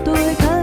对